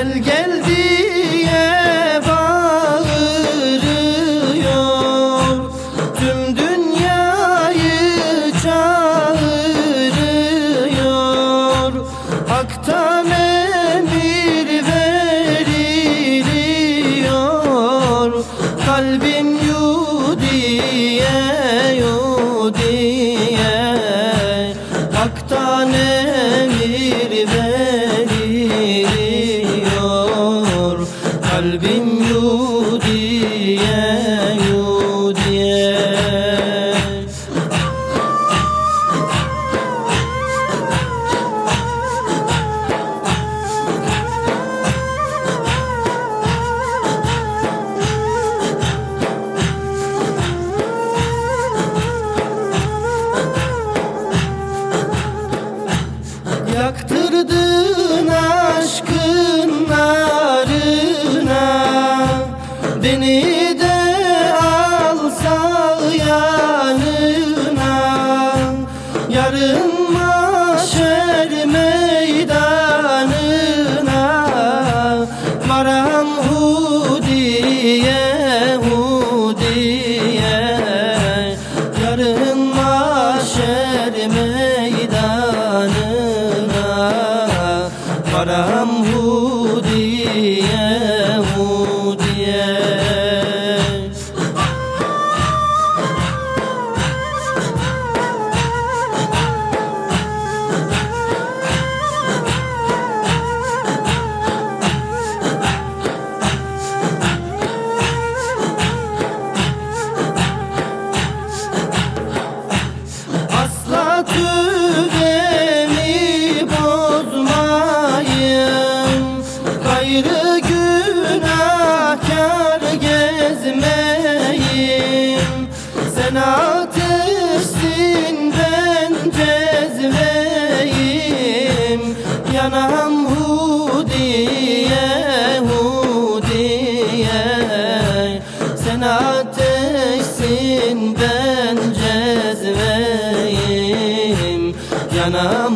gel gel diye bağırıyor. Tüm dünyayı çağırıyor. Hak'tan emir veriliyor. Kalbim yu diye yu diye Hak'tan emir veriliyor yeah. yarın Gayrı günahkar gezmeyin Sen ateşsin ben cezveyim Yanam Hudiye Hudiye. Sen ateşsin ben cezveyim Yanam